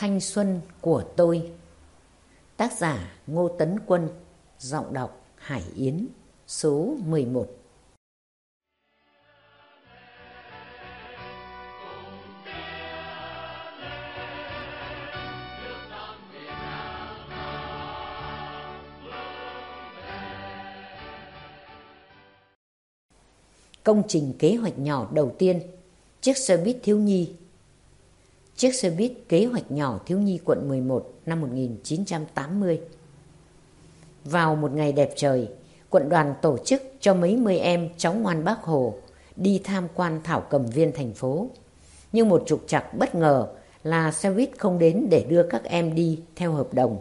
Thanh xuân của tôi. Tác giả Ngô Tấn Quân, Giọng đọc Hải Yến, Số 11 Công trình kế hoạch nhỏ đầu tiên, Chiếc xe buýt thiếu nhi Chiếc xe buýt kế hoạch nhỏ thiếu nhi quận 11 năm 1980 Vào một ngày đẹp trời Quận đoàn tổ chức cho mấy mươi em cháu ngoan bác Hồ Đi tham quan thảo cầm viên thành phố. Nhưng một trục trặc bất ngờ là xe buýt không đến để đưa các em đi theo hợp đồng.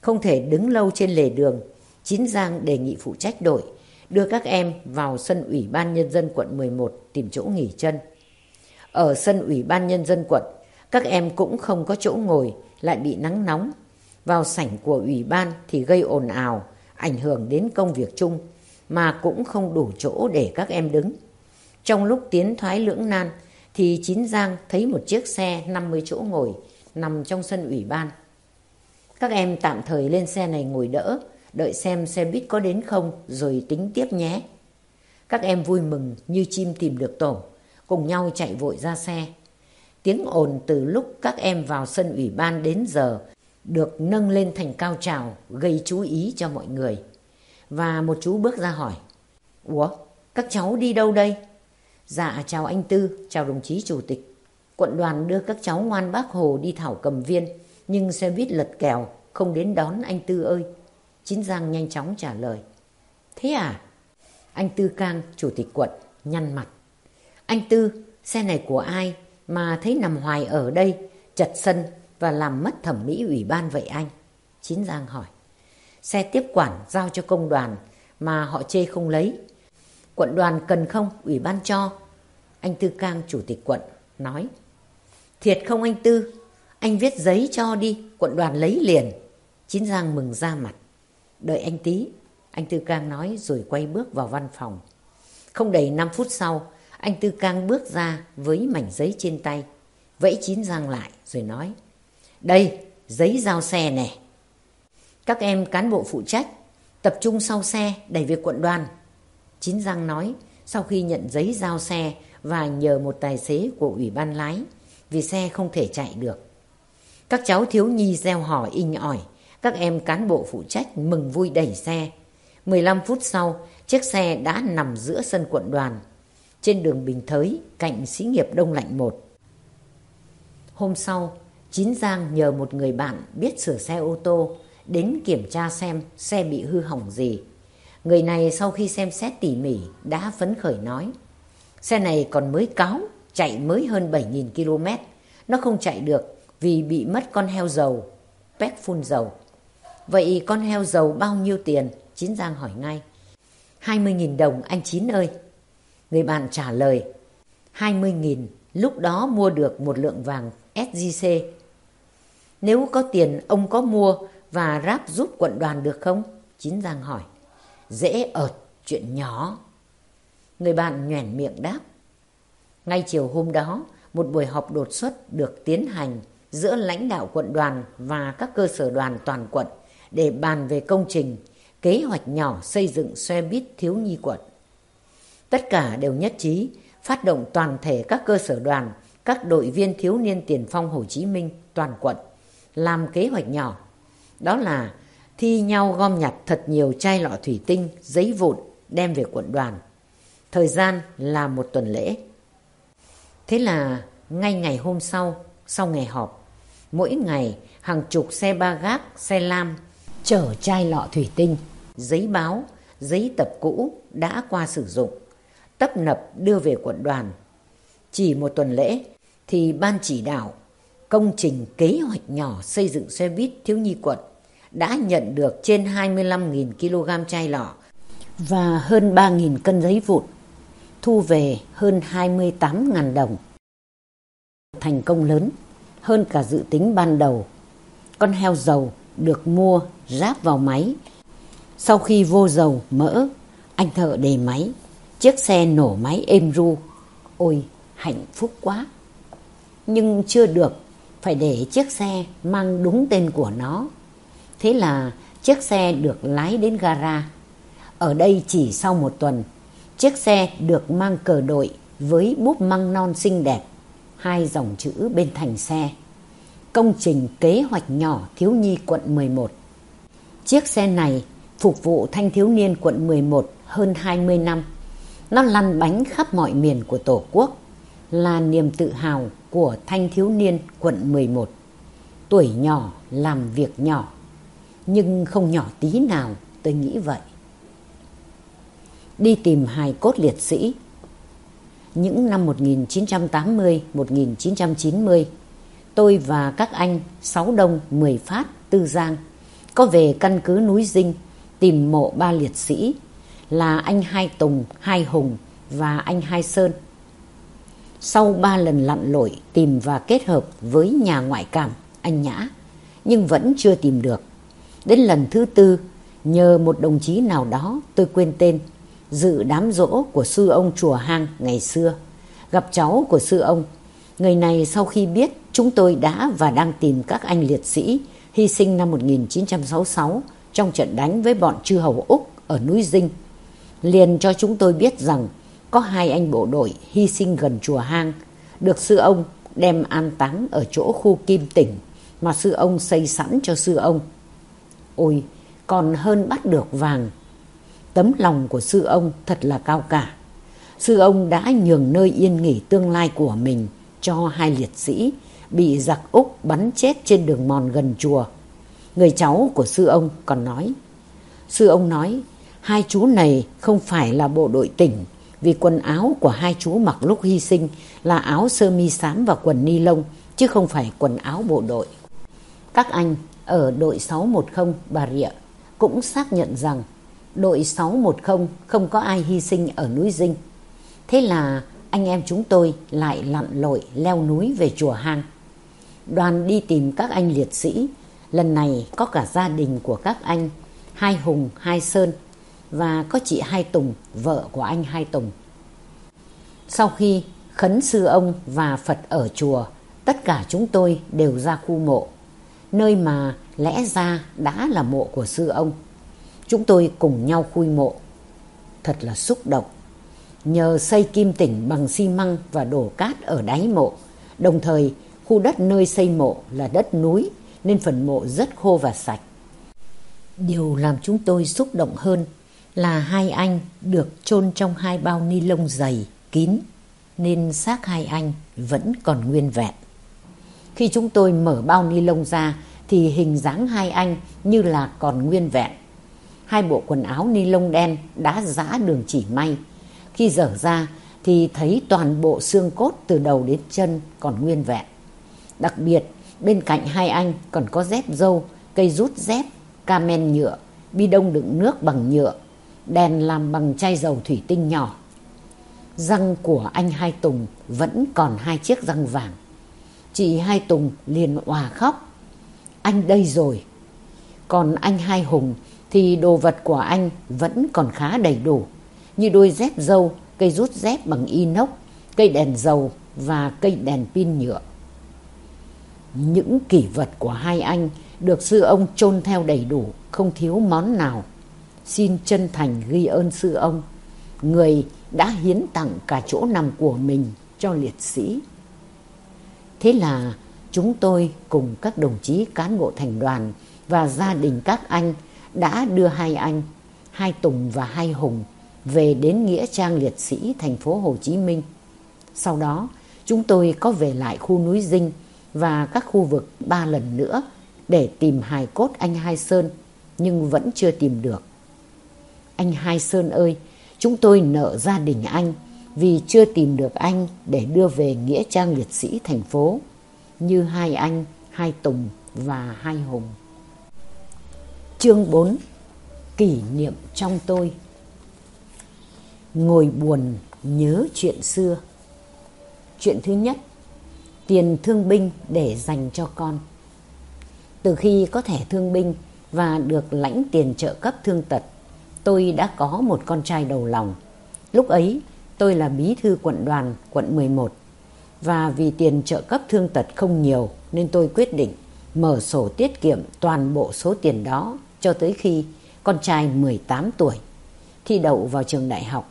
Không thể đứng lâu trên lề đường Chín Giang đề nghị phụ trách đội đưa các em vào sân Ủy ban Nhân dân quận 11 tìm chỗ nghỉ chân. Ở sân Ủy ban Nhân dân quận, các em cũng không có chỗ ngồi, lại bị nắng nóng. Vào sảnh của Ủy ban thì gây ồn ào, ảnh hưởng đến công việc chung, mà cũng không đủ chỗ để các em đứng. Trong lúc tiến thoái lưỡng nan, thì Chín Giang thấy một chiếc xe 50 chỗ ngồi nằm trong sân Ủy ban. Các em tạm thời lên xe này ngồi đỡ, đợi xem xe buýt có đến không rồi tính tiếp nhé. Các em vui mừng như chim tìm được tổ, cùng nhau chạy vội ra xe. Tiếng ồn từ lúc các em vào sân ủy ban đến giờ được nâng lên thành cao trào gây chú ý cho mọi người. Và một chú bước ra hỏi, Ủa, các cháu đi đâu đây? Dạ, chào anh Tư, chào đồng chí chủ tịch. Quận đoàn đưa các cháu ngoan bác Hồ đi thảo cầm viên, nhưng xe buýt lật kèo, không đến đón anh Tư ơi. Chín Giang nhanh chóng trả lời. Thế à? Anh Tư Cang, chủ tịch quận, nhăn mặt. Anh Tư, xe này của ai mà thấy nằm hoài ở đây, chật sân và làm mất thẩm mỹ ủy ban vậy anh? Chín Giang hỏi. Xe tiếp quản giao cho công đoàn mà họ chê không lấy. Quận đoàn cần không, ủy ban cho. Anh Tư Cang, chủ tịch quận, nói. Thiệt không anh Tư? Anh viết giấy cho đi, quận đoàn lấy liền. Chín Giang mừng ra mặt. Đợi anh tí, anh Tư Cang nói rồi quay bước vào văn phòng. Không đầy 5 phút sau, anh Tư Cang bước ra với mảnh giấy trên tay, vẫy chín giang lại rồi nói. Đây, giấy giao xe nè. Các em cán bộ phụ trách, tập trung sau xe đẩy về quận đoàn. Chín giang nói, sau khi nhận giấy giao xe và nhờ một tài xế của ủy ban lái, vì xe không thể chạy được. Các cháu thiếu nhi gieo hỏi inh ỏi, các em cán bộ phụ trách mừng vui đẩy xe. 15 phút sau, chiếc xe đã nằm giữa sân quận đoàn, trên đường Bình Thới, cạnh xí nghiệp Đông Lạnh 1. Hôm sau, Chín Giang nhờ một người bạn biết sửa xe ô tô đến kiểm tra xem xe bị hư hỏng gì. Người này sau khi xem xét tỉ mỉ đã phấn khởi nói Xe này còn mới cáo, chạy mới hơn 7.000 km. Nó không chạy được vì bị mất con heo dầu, pét phun dầu. Vậy con heo dầu bao nhiêu tiền? Chín Giang hỏi ngay. 20.000 đồng anh Chín ơi. Người bạn trả lời. 20.000 lúc đó mua được một lượng vàng SGC. Nếu có tiền ông có mua và ráp giúp quận đoàn được không? Chín Giang hỏi. Dễ ợt, chuyện nhỏ. Người bạn nhoẻn miệng đáp. Ngay chiều hôm đó, một buổi họp đột xuất được tiến hành giữa lãnh đạo quận đoàn và các cơ sở đoàn toàn quận để bàn về công trình, kế hoạch nhỏ xây dựng xe buýt thiếu nhi quận. Tất cả đều nhất trí phát động toàn thể các cơ sở đoàn, các đội viên thiếu niên tiền phong Hồ Chí Minh toàn quận làm kế hoạch nhỏ. Đó là thi nhau gom nhặt thật nhiều chai lọ thủy tinh, giấy vụn đem về quận đoàn. Thời gian là một tuần lễ. Thế là ngay ngày hôm sau, sau ngày họp, mỗi ngày hàng chục xe ba gác, xe lam chở chai lọ thủy tinh, giấy báo, giấy tập cũ đã qua sử dụng, tấp nập đưa về quận đoàn. Chỉ một tuần lễ thì ban chỉ đạo công trình kế hoạch nhỏ xây dựng xe buýt thiếu nhi quận đã nhận được trên 25.000 kg chai lọ và hơn 3.000 cân giấy vụn, thu về hơn 28.000 đồng. Thành công lớn hơn cả dự tính ban đầu. Con heo dầu được mua ráp vào máy. Sau khi vô dầu mỡ, anh thợ đề máy, chiếc xe nổ máy êm ru. Ôi, hạnh phúc quá! Nhưng chưa được, phải để chiếc xe mang đúng tên của nó. Thế là chiếc xe được lái đến gara. Ở đây chỉ sau một tuần, chiếc xe được mang cờ đội với búp măng non xinh đẹp, hai dòng chữ bên thành xe. Công trình kế hoạch nhỏ thiếu nhi quận 11. Chiếc xe này phục vụ thanh thiếu niên quận 11 hơn 20 năm. Nó lăn bánh khắp mọi miền của Tổ quốc, là niềm tự hào của thanh thiếu niên quận 11. Tuổi nhỏ làm việc nhỏ, nhưng không nhỏ tí nào, tôi nghĩ vậy. Đi tìm hài cốt liệt sĩ Những năm 1980-1990, tôi và các anh Sáu Đông, Mười Phát, Tư Giang có về căn cứ núi Dinh tìm mộ ba liệt sĩ là anh Hai Tùng, Hai Hùng và anh Hai Sơn. Sau ba lần lặn lội tìm và kết hợp với nhà ngoại cảm anh Nhã, nhưng vẫn chưa tìm được. Đến lần thứ tư, nhờ một đồng chí nào đó tôi quên tên, dự đám rỗ của sư ông chùa hang ngày xưa, gặp cháu của sư ông. Người này sau khi biết chúng tôi đã và đang tìm các anh liệt sĩ hy sinh năm 1966 trong trận đánh với bọn chư hầu Úc ở núi Dinh, liền cho chúng tôi biết rằng có hai anh bộ đội hy sinh gần chùa hang, được sư ông đem an táng ở chỗ khu kim tỉnh mà sư ông xây sẵn cho sư ông. Ôi, còn hơn bắt được vàng. Tấm lòng của sư ông thật là cao cả. Sư ông đã nhường nơi yên nghỉ tương lai của mình cho hai liệt sĩ bị giặc Úc bắn chết trên đường mòn gần chùa. Người cháu của sư ông còn nói. Sư ông nói, hai chú này không phải là bộ đội tỉnh vì quần áo của hai chú mặc lúc hy sinh là áo sơ mi xám và quần ni lông chứ không phải quần áo bộ đội. Các anh ở đội 610 Bà Rịa cũng xác nhận rằng đội 610 không có ai hy sinh ở núi Dinh. Thế là anh em chúng tôi lại lặn lội leo núi về chùa Hang. Đoàn đi tìm các anh liệt sĩ, lần này có cả gia đình của các anh, hai Hùng, hai Sơn và có chị Hai Tùng, vợ của anh Hai Tùng. Sau khi khấn sư ông và Phật ở chùa, tất cả chúng tôi đều ra khu mộ, nơi mà lẽ ra đã là mộ của sư ông. Chúng tôi cùng nhau khui mộ. Thật là xúc động. Nhờ xây kim tỉnh bằng xi măng và đổ cát ở đáy mộ, đồng thời khu đất nơi xây mộ là đất núi nên phần mộ rất khô và sạch. Điều làm chúng tôi xúc động hơn là hai anh được chôn trong hai bao ni lông dày, kín, nên xác hai anh vẫn còn nguyên vẹn. Khi chúng tôi mở bao ni lông ra thì hình dáng hai anh như là còn nguyên vẹn. Hai bộ quần áo ni lông đen đã giã đường chỉ may. Khi dở ra thì thấy toàn bộ xương cốt từ đầu đến chân còn nguyên vẹn. Đặc biệt bên cạnh hai anh còn có dép dâu, cây rút dép, ca men nhựa, bi đông đựng nước bằng nhựa, đèn làm bằng chai dầu thủy tinh nhỏ. Răng của anh Hai Tùng vẫn còn hai chiếc răng vàng. Chị Hai Tùng liền òa khóc. Anh đây rồi. Còn anh Hai Hùng thì đồ vật của anh vẫn còn khá đầy đủ. Như đôi dép dâu, cây rút dép bằng inox, cây đèn dầu và cây đèn pin nhựa. Những kỷ vật của hai anh được sư ông chôn theo đầy đủ, không thiếu món nào. Xin chân thành ghi ơn sư ông, người đã hiến tặng cả chỗ nằm của mình cho liệt sĩ. Thế là chúng tôi cùng các đồng chí cán bộ thành đoàn và gia đình các anh đã đưa hai anh, hai Tùng và hai Hùng về đến Nghĩa Trang Liệt Sĩ thành phố Hồ Chí Minh. Sau đó, chúng tôi có về lại khu núi Dinh và các khu vực ba lần nữa để tìm hài cốt anh Hai Sơn, nhưng vẫn chưa tìm được. Anh Hai Sơn ơi, chúng tôi nợ gia đình anh vì chưa tìm được anh để đưa về Nghĩa Trang Liệt Sĩ thành phố, như hai anh, hai Tùng và hai Hùng. Chương 4 Kỷ niệm trong tôi. Ngồi buồn nhớ chuyện xưa. Chuyện thứ nhất Tiền thương binh để dành cho con. Từ khi có thẻ thương binh và được lãnh tiền trợ cấp thương tật Tôi đã có một con trai đầu lòng. Lúc ấy, tôi là bí thư quận đoàn, quận 11 Và vì tiền trợ cấp thương tật không nhiều, nên tôi quyết định mở sổ tiết kiệm toàn bộ số tiền đó cho tới khi con trai 18 tuổi. Thi đậu vào trường đại học,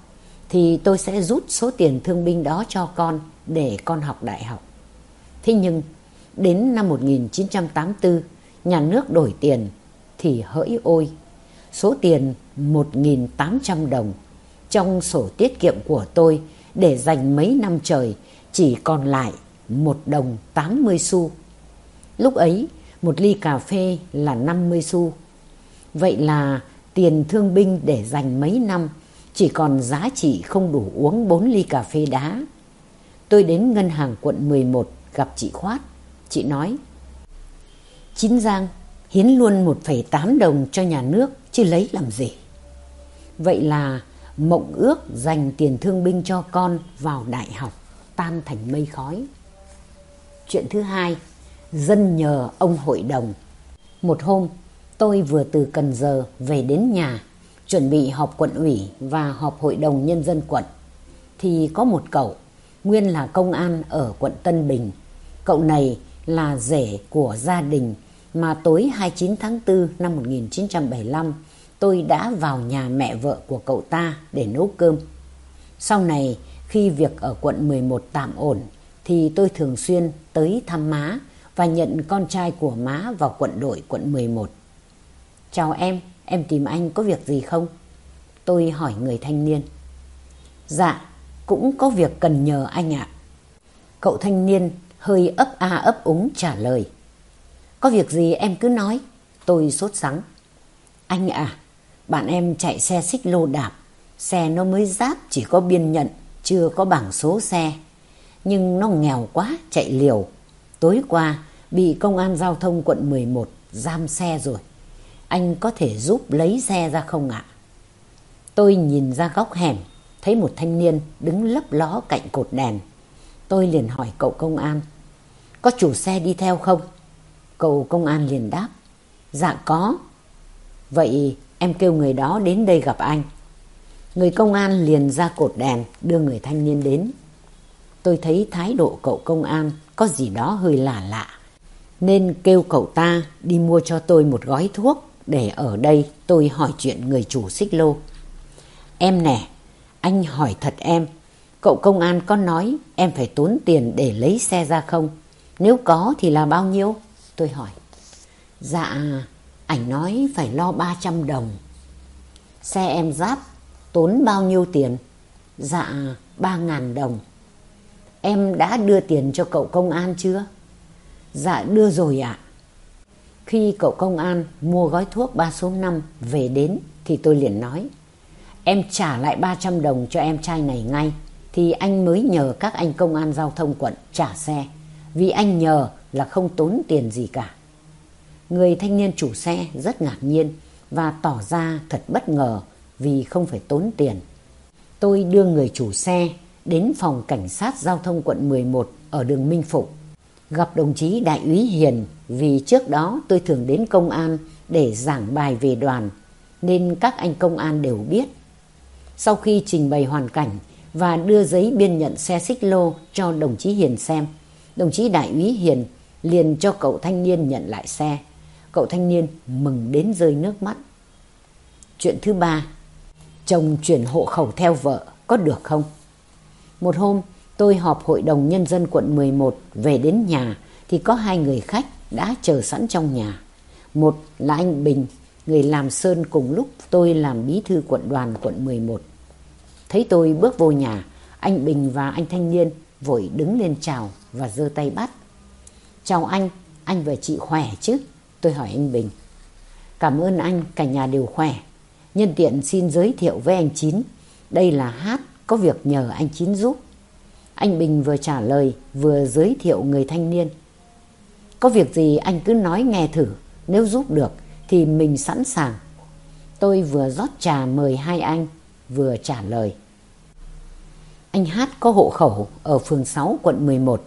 thì tôi sẽ rút số tiền thương binh đó cho con để con học đại học. Thế nhưng, đến năm 1984 nhà nước đổi tiền thì hỡi ôi, số tiền 1.800 đồng trong sổ tiết kiệm của tôi để dành mấy năm trời chỉ còn lại một đồng 80 xu. Lúc ấy một ly cà phê là 50 xu. Vậy là tiền thương binh để dành mấy năm chỉ còn giá trị không đủ uống 4 ly cà phê đá. Tôi đến ngân hàng quận 11 gặp chị Khoát. Chị nói, Chín Giang hiến luôn 1,8 đồng cho nhà nước chứ lấy làm gì. Vậy là mộng ước dành tiền thương binh cho con vào đại học tan thành mây khói. Chuyện thứ hai, dân nhờ ông hội đồng. Một hôm, tôi vừa từ Cần Giờ về đến nhà, chuẩn bị họp quận ủy và họp hội đồng nhân dân quận. Thì có một cậu, nguyên là công an ở quận Tân Bình. Cậu này là rể của gia đình mà tối 29 tháng 4 năm 1975 tôi đã vào nhà mẹ vợ của cậu ta để nấu cơm. Sau này khi việc ở quận 11 tạm ổn thì tôi thường xuyên tới thăm má và nhận con trai của má vào quận đội quận 11. Chào em, em tìm anh có việc gì không? Tôi hỏi người thanh niên. Dạ, cũng có việc cần nhờ anh ạ. Cậu thanh niên hơi ấp a ấp úng trả lời. Có việc gì em cứ nói. Tôi sốt sắng. Anh à, bạn em chạy xe xích lô đạp. Xe nó mới giáp chỉ có biên nhận, chưa có bảng số xe. Nhưng nó nghèo quá, chạy liều. Tối qua bị công an giao thông quận 11 giam xe rồi. Anh có thể giúp lấy xe ra không ạ? Tôi nhìn ra góc hẻm, thấy một thanh niên đứng lấp ló cạnh cột đèn. Tôi liền hỏi cậu công an, có chủ xe đi theo không? Cậu công an liền đáp, dạ có. Vậy em kêu người đó đến đây gặp anh. Người công an liền ra cột đèn đưa người thanh niên đến. Tôi thấy thái độ cậu công an có gì đó hơi lạ lạ. Nên kêu cậu ta đi mua cho tôi một gói thuốc để ở đây tôi hỏi chuyện người chủ xích lô. Em nè, anh hỏi thật em, cậu công an có nói em phải tốn tiền để lấy xe ra không? Nếu có thì là bao nhiêu? Tôi hỏi. Dạ, ảnh nói phải lo 300 đồng. Xe em giáp tốn bao nhiêu tiền? Dạ, 3.000 đồng. Em đã đưa tiền cho cậu công an chưa? Dạ đưa rồi ạ. Khi cậu công an mua gói thuốc 3 số 5 về đến thì tôi liền nói Em trả lại 300 đồng cho em trai này ngay thì anh mới nhờ các anh công an giao thông quận trả xe. Vì anh nhờ là không tốn tiền gì cả. Người thanh niên chủ xe rất ngạc nhiên và tỏ ra thật bất ngờ vì không phải tốn tiền. Tôi đưa người chủ xe đến phòng cảnh sát giao thông quận 11 ở đường Minh Phục. Gặp đồng chí Đại úy Hiền vì trước đó tôi thường đến công an để giảng bài về đoàn nên các anh công an đều biết. Sau khi trình bày hoàn cảnh và đưa giấy biên nhận xe xích lô cho đồng chí Hiền xem, đồng chí Đại úy Hiền liền cho cậu thanh niên nhận lại xe. Cậu thanh niên mừng đến rơi nước mắt. Chuyện thứ ba, chồng chuyển hộ khẩu theo vợ có được không? Một hôm, tôi họp hội đồng nhân dân quận 11 về đến nhà thì có hai người khách đã chờ sẵn trong nhà. Một là anh Bình, người làm sơn cùng lúc tôi làm bí thư quận đoàn quận 11. Thấy tôi bước vô nhà, anh Bình và anh thanh niên vội đứng lên chào và giơ tay bắt. Chào anh, anh và chị khỏe chứ? Tôi hỏi anh Bình. Cảm ơn anh, cả nhà đều khỏe. Nhân tiện xin giới thiệu với anh Chín. Đây là Hát, có việc nhờ anh Chín giúp. Anh Bình vừa trả lời, vừa giới thiệu người thanh niên. Có việc gì anh cứ nói nghe thử, nếu giúp được thì mình sẵn sàng. Tôi vừa rót trà mời hai anh, vừa trả lời. Anh Hát có hộ khẩu ở phường 6 quận 11.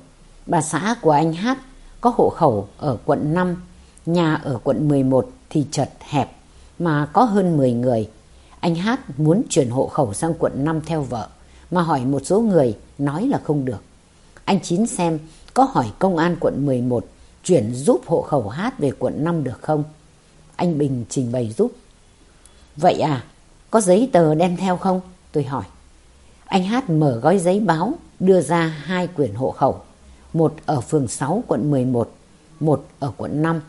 Bà xã của anh Hát có hộ khẩu ở quận 5, nhà ở quận 11 thì chật hẹp mà có hơn 10 người. Anh Hát muốn chuyển hộ khẩu sang quận 5 theo vợ mà hỏi một số người nói là không được. Anh Chín xem có hỏi công an quận 11 chuyển giúp hộ khẩu hát về quận 5 được không? Anh Bình trình bày giúp. Vậy à, có giấy tờ đem theo không? Tôi hỏi. Anh Hát mở gói giấy báo, đưa ra hai quyển hộ khẩu. Một ở phường 6 quận 11, một ở quận 5.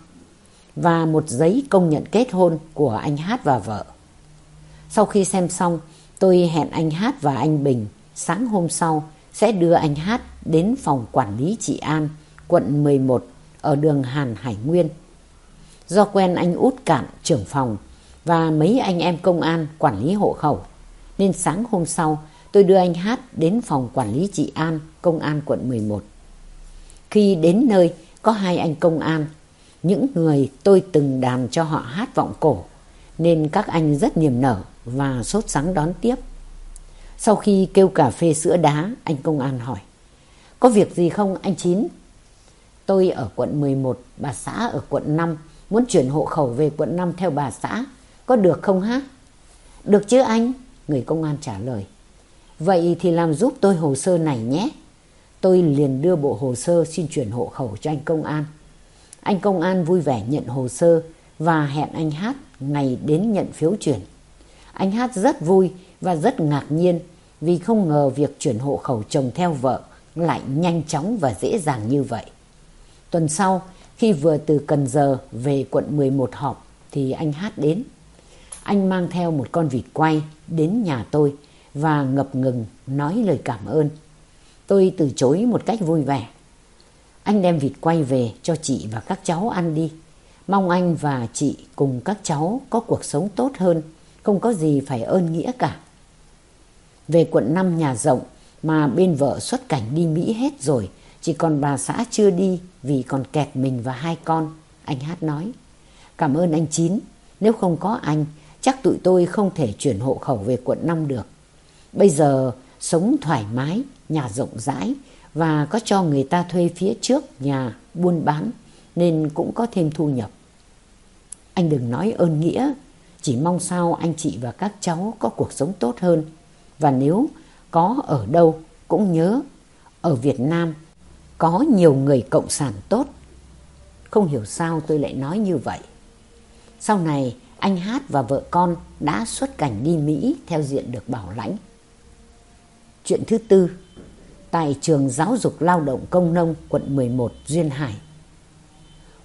Và một giấy công nhận kết hôn của anh Hát và vợ. Sau khi xem xong, tôi hẹn anh Hát và anh Bình sáng hôm sau sẽ đưa anh Hát đến phòng quản lý trị an quận 11 ở đường Hàn Hải Nguyên. Do quen anh út cạn trưởng phòng và mấy anh em công an quản lý hộ khẩu, nên sáng hôm sau tôi đưa anh Hát đến phòng quản lý trị an công an quận 11. Khi đến nơi có hai anh công an, những người tôi từng đàn cho họ hát vọng cổ, nên các anh rất niềm nở và sốt sắng đón tiếp. Sau khi kêu cà phê sữa đá, anh công an hỏi. Có việc gì không anh Chín? Tôi ở quận 11, bà xã ở quận 5, muốn chuyển hộ khẩu về quận 5 theo bà xã. Có được không hả? Được chứ anh? Người công an trả lời. Vậy thì làm giúp tôi hồ sơ này nhé. Tôi liền đưa bộ hồ sơ xin chuyển hộ khẩu cho anh công an. Anh công an vui vẻ nhận hồ sơ và hẹn anh Hát ngày đến nhận phiếu chuyển. Anh Hát rất vui và rất ngạc nhiên vì không ngờ việc chuyển hộ khẩu chồng theo vợ lại nhanh chóng và dễ dàng như vậy. Tuần sau, khi vừa từ Cần Giờ về quận 11 họp thì anh Hát đến. Anh mang theo một con vịt quay đến nhà tôi và ngập ngừng nói lời cảm ơn. Tôi từ chối một cách vui vẻ. Anh đem vịt quay về cho chị và các cháu ăn đi. Mong anh và chị cùng các cháu có cuộc sống tốt hơn, không có gì phải ơn nghĩa cả. Về quận 5 nhà rộng mà bên vợ xuất cảnh đi Mỹ hết rồi, chỉ còn bà xã chưa đi vì còn kẹt mình và hai con, anh Hát nói. Cảm ơn anh Chín, nếu không có anh, chắc tụi tôi không thể chuyển hộ khẩu về quận 5 được. Bây giờ sống thoải mái, nhà rộng rãi và có cho người ta thuê phía trước nhà buôn bán nên cũng có thêm thu nhập. Anh đừng nói ơn nghĩa, chỉ mong sao anh chị và các cháu có cuộc sống tốt hơn. Và nếu có ở đâu cũng nhớ ở Việt Nam có nhiều người cộng sản tốt. Không hiểu sao tôi lại nói như vậy. Sau này anh Hát và vợ con đã xuất cảnh đi Mỹ theo diện được bảo lãnh. Chuyện thứ tư, tại trường giáo dục lao động công nông quận 11 Duyên Hải.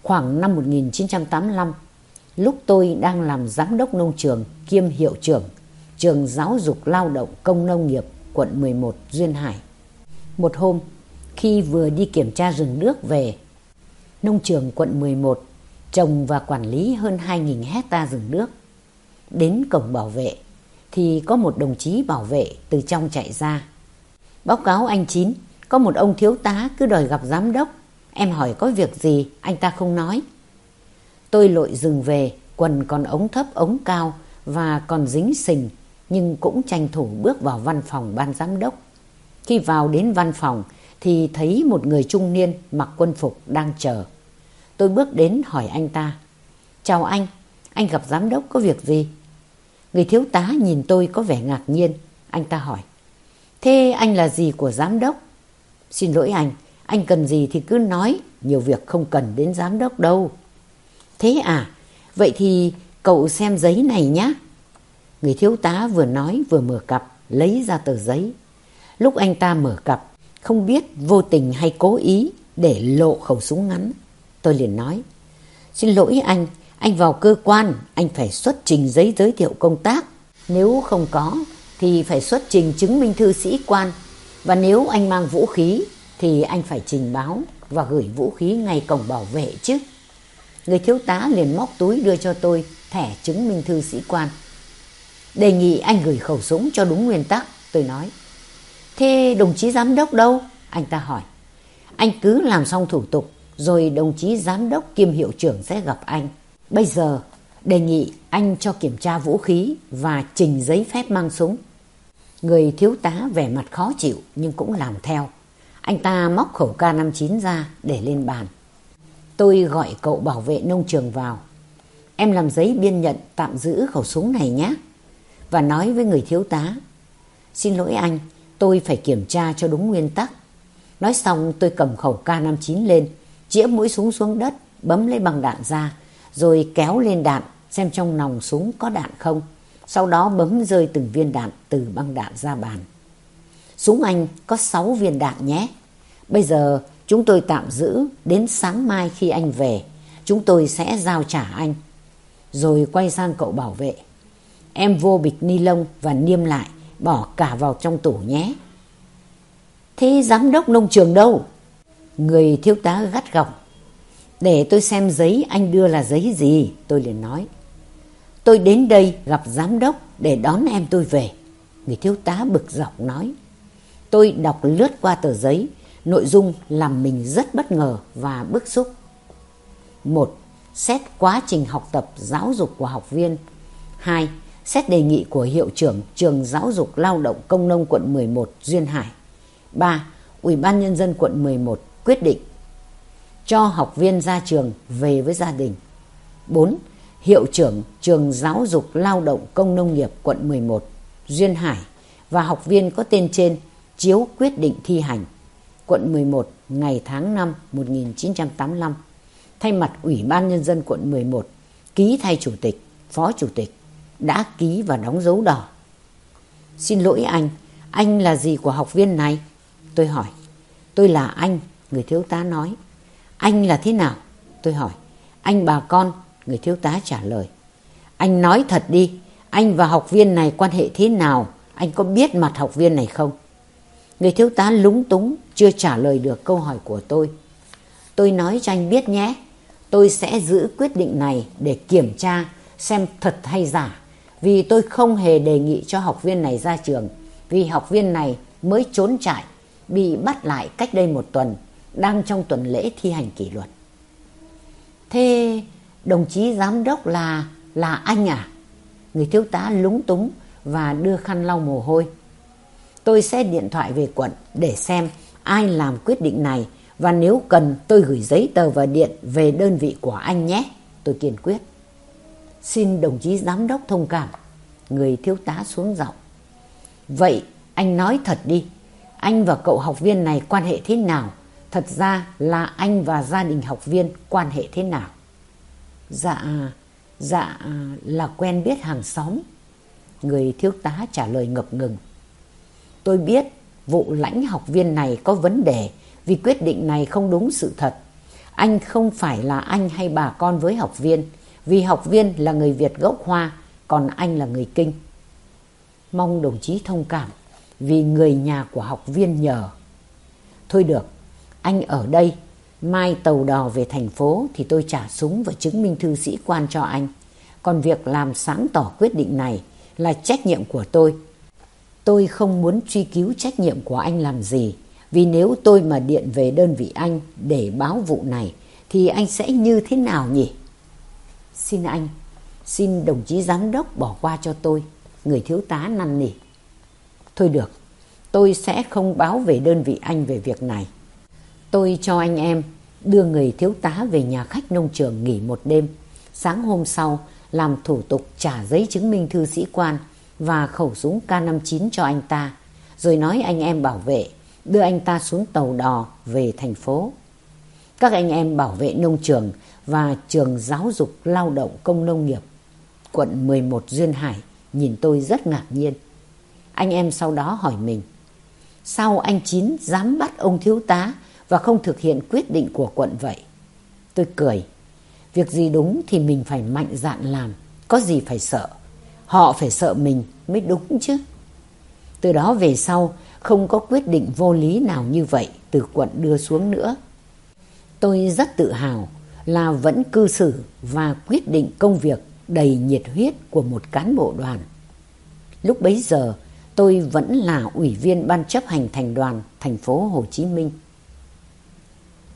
Khoảng năm 1985, lúc tôi đang làm giám đốc nông trường kiêm hiệu trưởng trường giáo dục lao động công nông nghiệp quận 11 Duyên Hải. Một hôm, khi vừa đi kiểm tra rừng nước về, nông trường quận 11 trồng và quản lý hơn 2.000 hecta rừng nước. Đến cổng bảo vệ thì có một đồng chí bảo vệ từ trong chạy ra. Báo cáo anh Chín, có một ông thiếu tá cứ đòi gặp giám đốc. Em hỏi có việc gì, anh ta không nói. Tôi lội rừng về, quần còn ống thấp ống cao và còn dính sình, nhưng cũng tranh thủ bước vào văn phòng ban giám đốc. Khi vào đến văn phòng thì thấy một người trung niên mặc quân phục đang chờ. Tôi bước đến hỏi anh ta. Chào anh, anh gặp giám đốc có việc gì? Người thiếu tá nhìn tôi có vẻ ngạc nhiên. Anh ta hỏi. Thế anh là gì của giám đốc? Xin lỗi anh, anh cần gì thì cứ nói, nhiều việc không cần đến giám đốc đâu. Thế à, vậy thì cậu xem giấy này nhé. Người thiếu tá vừa nói vừa mở cặp, lấy ra tờ giấy. Lúc anh ta mở cặp, không biết vô tình hay cố ý để lộ khẩu súng ngắn. Tôi liền nói, xin lỗi anh, anh vào cơ quan, anh phải xuất trình giấy giới thiệu công tác. Nếu không có, thì phải xuất trình chứng minh thư sĩ quan. Và nếu anh mang vũ khí, thì anh phải trình báo và gửi vũ khí ngay cổng bảo vệ chứ. Người thiếu tá liền móc túi đưa cho tôi thẻ chứng minh thư sĩ quan. Đề nghị anh gửi khẩu súng cho đúng nguyên tắc, tôi nói. Thế đồng chí giám đốc đâu? Anh ta hỏi. Anh cứ làm xong thủ tục, rồi đồng chí giám đốc kiêm hiệu trưởng sẽ gặp anh. Bây giờ, đề nghị anh cho kiểm tra vũ khí và trình giấy phép mang súng. Người thiếu tá vẻ mặt khó chịu nhưng cũng làm theo. Anh ta móc khẩu K59 ra để lên bàn. Tôi gọi cậu bảo vệ nông trường vào. Em làm giấy biên nhận tạm giữ khẩu súng này nhé. Và nói với người thiếu tá. Xin lỗi anh, tôi phải kiểm tra cho đúng nguyên tắc. Nói xong tôi cầm khẩu K59 lên, chĩa mũi súng xuống đất, bấm lấy bằng đạn ra, rồi kéo lên đạn xem trong nòng súng có đạn không. Sau đó bấm rơi từng viên đạn từ băng đạn ra bàn. Súng anh có 6 viên đạn nhé. Bây giờ chúng tôi tạm giữ đến sáng mai khi anh về. Chúng tôi sẽ giao trả anh. Rồi quay sang cậu bảo vệ. Em vô bịch ni lông và niêm lại, bỏ cả vào trong tủ nhé. Thế giám đốc nông trường đâu? Người thiếu tá gắt gỏng. Để tôi xem giấy anh đưa là giấy gì, tôi liền nói. Tôi đến đây gặp giám đốc để đón em tôi về. Người thiếu tá bực dọc nói. Tôi đọc lướt qua tờ giấy, nội dung làm mình rất bất ngờ và bức xúc. Một, xét quá trình học tập giáo dục của học viên. Hai, xét đề nghị của hiệu trưởng trường giáo dục lao động công nông quận 11 Duyên Hải. ba, Ủy ban nhân dân quận 11 quyết định cho học viên ra trường về với gia đình. 4. Hiệu trưởng trường giáo dục lao động công nông nghiệp quận 11 Duyên Hải và học viên có tên trên chiếu quyết định thi hành quận 11 ngày tháng 5 1985 thay mặt Ủy ban Nhân dân quận 11 ký thay chủ tịch, phó chủ tịch đã ký và đóng dấu đỏ. Xin lỗi anh, anh là gì của học viên này? Tôi hỏi. Tôi là anh, người thiếu tá nói. Anh là thế nào? Tôi hỏi. Anh bà con, người thiếu tá trả lời. Anh nói thật đi, anh và học viên này quan hệ thế nào? Anh có biết mặt học viên này không? Người thiếu tá lúng túng, chưa trả lời được câu hỏi của tôi. Tôi nói cho anh biết nhé, tôi sẽ giữ quyết định này để kiểm tra xem thật hay giả. Vì tôi không hề đề nghị cho học viên này ra trường, vì học viên này mới trốn trại, bị bắt lại cách đây một tuần, đang trong tuần lễ thi hành kỷ luật. Thế đồng chí giám đốc là là anh à? Người thiếu tá lúng túng và đưa khăn lau mồ hôi. Tôi sẽ điện thoại về quận để xem ai làm quyết định này và nếu cần tôi gửi giấy tờ và điện về đơn vị của anh nhé. Tôi kiên quyết. Xin đồng chí giám đốc thông cảm. Người thiếu tá xuống giọng. Vậy anh nói thật đi. Anh và cậu học viên này quan hệ thế nào? Thật ra là anh và gia đình học viên quan hệ thế nào? Dạ, dạ là quen biết hàng xóm. Người thiếu tá trả lời ngập ngừng. Tôi biết vụ lãnh học viên này có vấn đề vì quyết định này không đúng sự thật. Anh không phải là anh hay bà con với học viên, vì học viên là người Việt gốc Hoa, còn anh là người Kinh. Mong đồng chí thông cảm vì người nhà của học viên nhờ. Thôi được, anh ở đây, mai tàu đò về thành phố thì tôi trả súng và chứng minh thư sĩ quan cho anh. Còn việc làm sáng tỏ quyết định này là trách nhiệm của tôi Tôi không muốn truy cứu trách nhiệm của anh làm gì, vì nếu tôi mà điện về đơn vị anh để báo vụ này, thì anh sẽ như thế nào nhỉ? Xin anh, xin đồng chí giám đốc bỏ qua cho tôi, người thiếu tá năn nỉ. Thôi được, tôi sẽ không báo về đơn vị anh về việc này. Tôi cho anh em đưa người thiếu tá về nhà khách nông trường nghỉ một đêm. Sáng hôm sau, làm thủ tục trả giấy chứng minh thư sĩ quan và khẩu súng K59 cho anh ta, rồi nói anh em bảo vệ, đưa anh ta xuống tàu đò về thành phố. Các anh em bảo vệ nông trường và trường giáo dục lao động công nông nghiệp, quận 11 Duyên Hải, nhìn tôi rất ngạc nhiên. Anh em sau đó hỏi mình, sao anh Chín dám bắt ông thiếu tá và không thực hiện quyết định của quận vậy? Tôi cười, việc gì đúng thì mình phải mạnh dạn làm, có gì phải sợ. Họ phải sợ mình mới đúng chứ. Từ đó về sau, không có quyết định vô lý nào như vậy từ quận đưa xuống nữa. Tôi rất tự hào là vẫn cư xử và quyết định công việc đầy nhiệt huyết của một cán bộ đoàn. Lúc bấy giờ, tôi vẫn là ủy viên ban chấp hành thành đoàn thành phố Hồ Chí Minh.